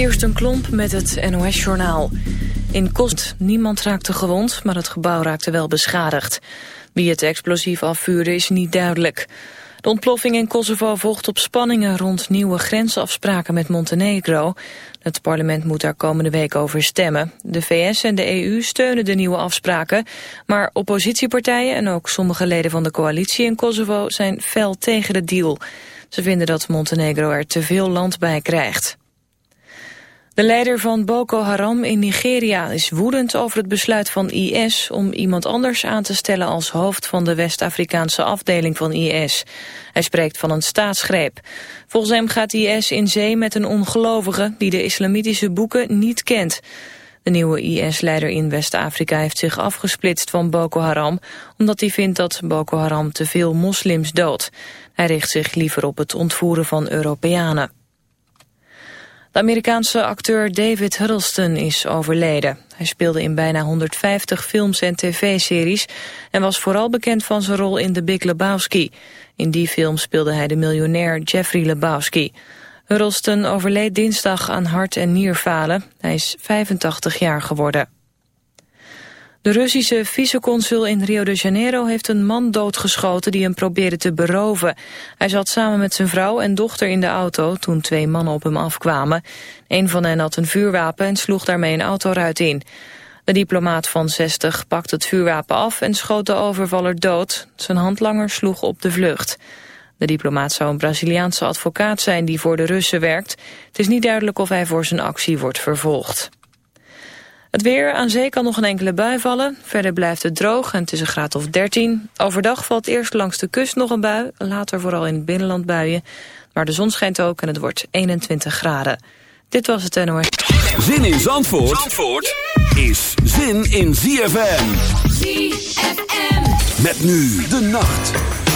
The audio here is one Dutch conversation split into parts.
Kirsten Klomp met het NOS-journaal. In Kost niemand raakte gewond, maar het gebouw raakte wel beschadigd. Wie het explosief afvuurde is niet duidelijk. De ontploffing in Kosovo volgt op spanningen rond nieuwe grensafspraken met Montenegro. Het parlement moet daar komende week over stemmen. De VS en de EU steunen de nieuwe afspraken, maar oppositiepartijen en ook sommige leden van de coalitie in Kosovo zijn fel tegen de deal. Ze vinden dat Montenegro er te veel land bij krijgt. De leider van Boko Haram in Nigeria is woedend over het besluit van IS om iemand anders aan te stellen als hoofd van de West-Afrikaanse afdeling van IS. Hij spreekt van een staatsgreep. Volgens hem gaat IS in zee met een ongelovige die de islamitische boeken niet kent. De nieuwe IS-leider in West-Afrika heeft zich afgesplitst van Boko Haram... omdat hij vindt dat Boko Haram te veel moslims doodt. Hij richt zich liever op het ontvoeren van Europeanen. De Amerikaanse acteur David Huddleston is overleden. Hij speelde in bijna 150 films en tv-series... en was vooral bekend van zijn rol in The Big Lebowski. In die film speelde hij de miljonair Jeffrey Lebowski. Huddleston overleed dinsdag aan hart- en nierfalen. Hij is 85 jaar geworden. De Russische viceconsul in Rio de Janeiro heeft een man doodgeschoten die hem probeerde te beroven. Hij zat samen met zijn vrouw en dochter in de auto toen twee mannen op hem afkwamen. Een van hen had een vuurwapen en sloeg daarmee een autoruit in. De diplomaat van 60 pakte het vuurwapen af en schoot de overvaller dood. Zijn handlanger sloeg op de vlucht. De diplomaat zou een Braziliaanse advocaat zijn die voor de Russen werkt. Het is niet duidelijk of hij voor zijn actie wordt vervolgd. Het weer, aan zee kan nog een enkele bui vallen. Verder blijft het droog en het is een graad of 13. Overdag valt eerst langs de kust nog een bui, later vooral in het binnenland buien. Maar de zon schijnt ook en het wordt 21 graden. Dit was het NOS. Zin in Zandvoort, Zandvoort is zin in ZFM. ZFM. Met nu de nacht.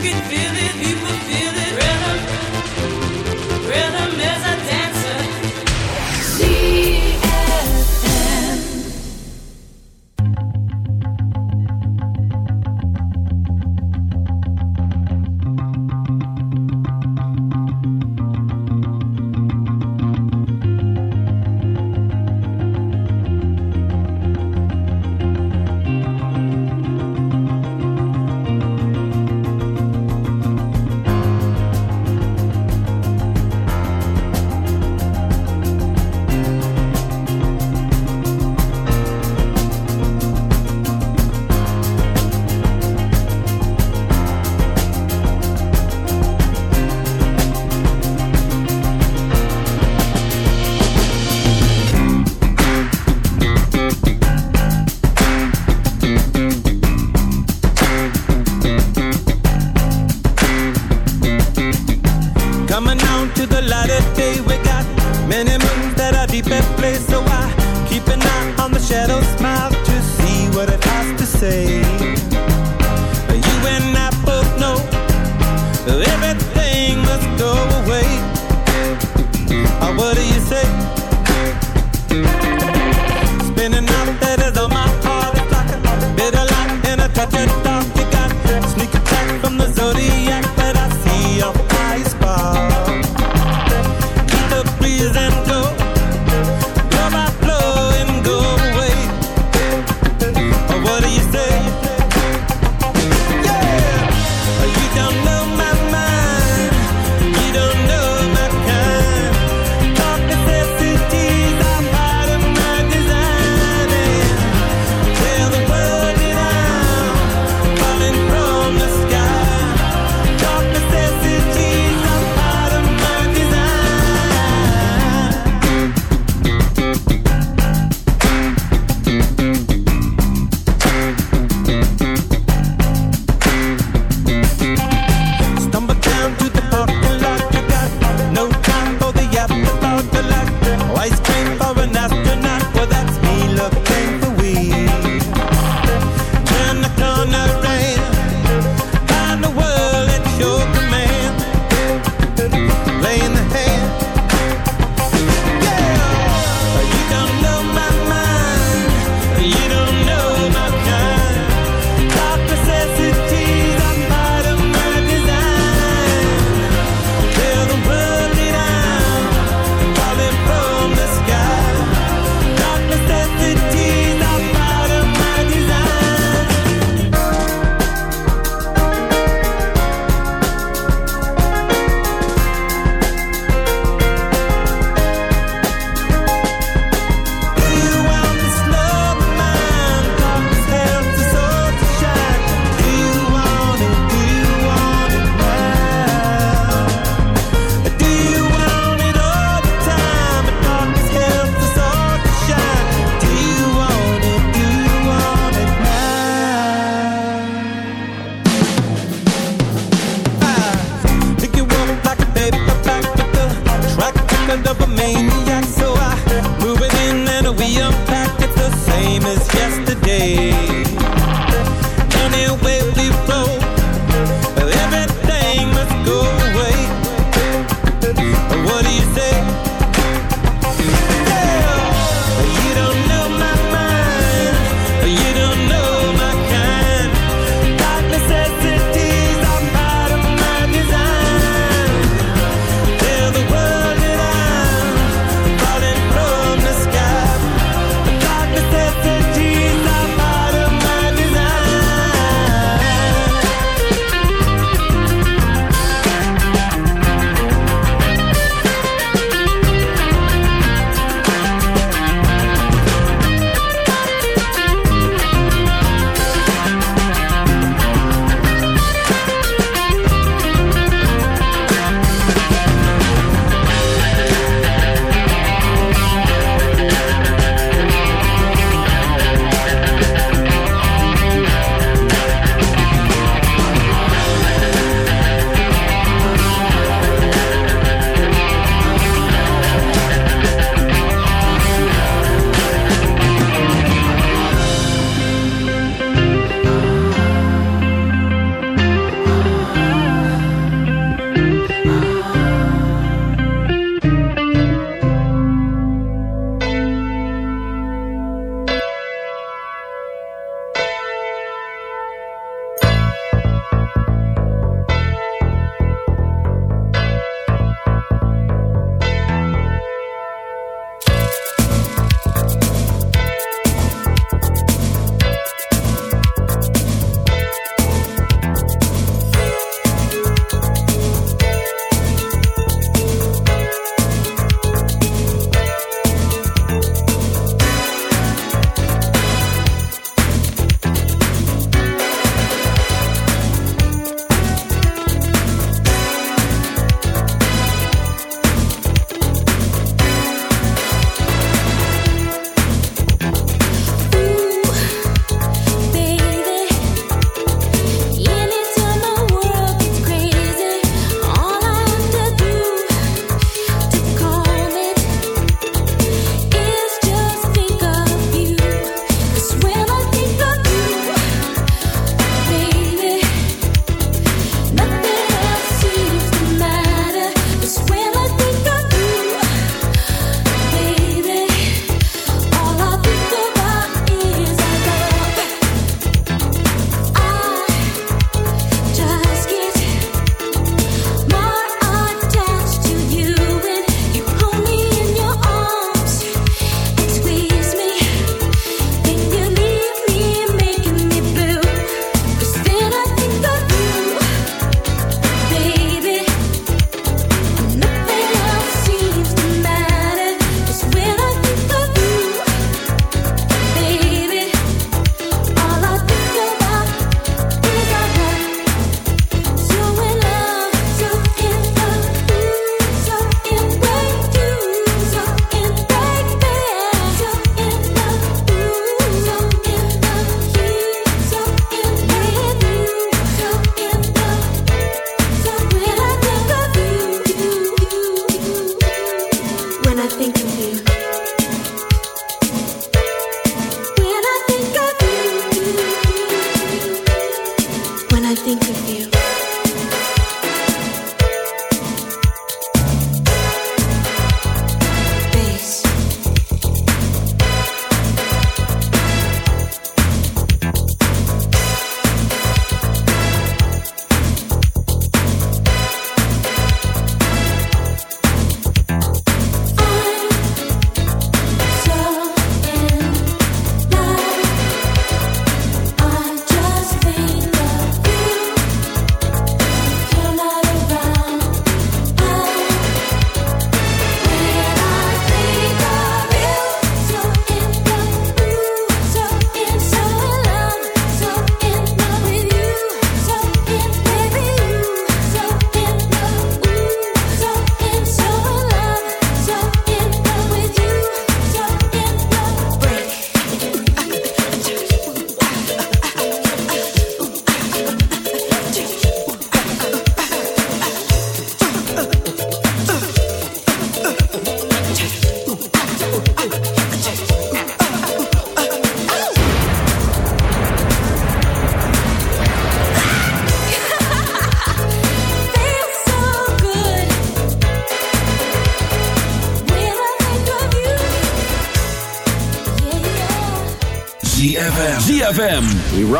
can feel it.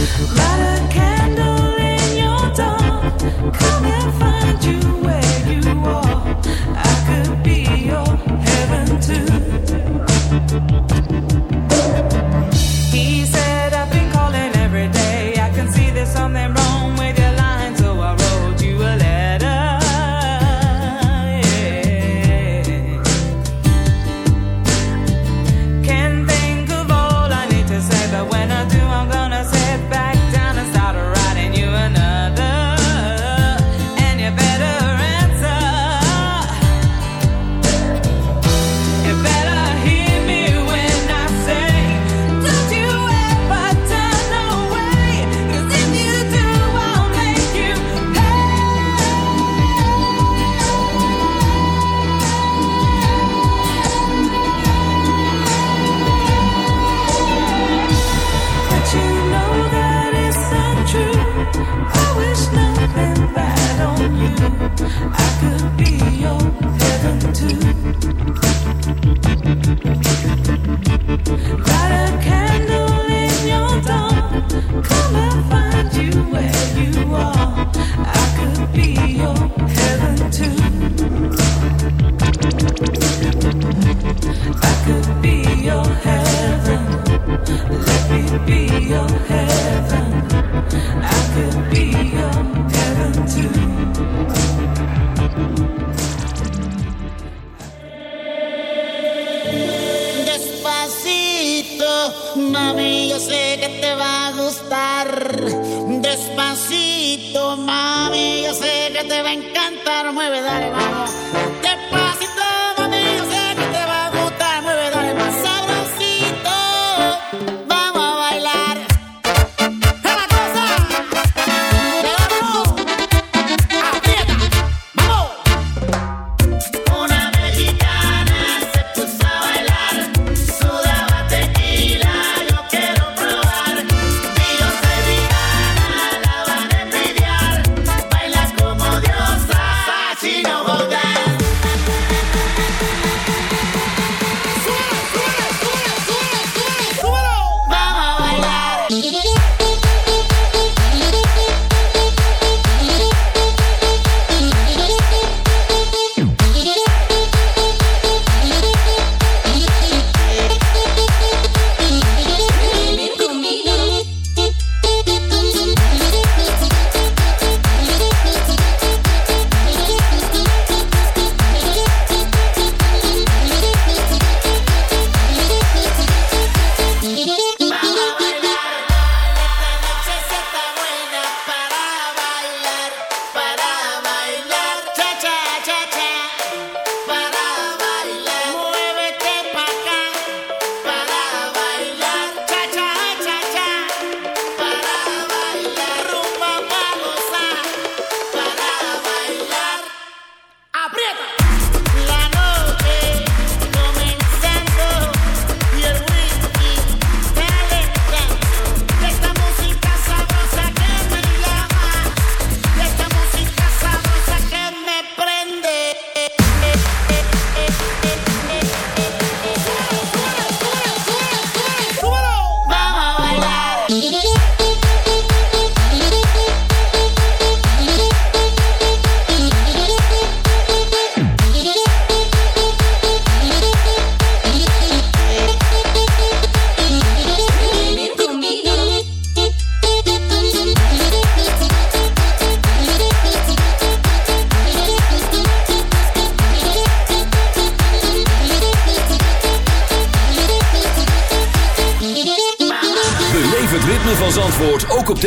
Light a candle in your dark. Come and find.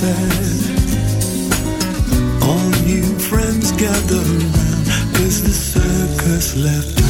sad. All new friends gather around, cause the circus left.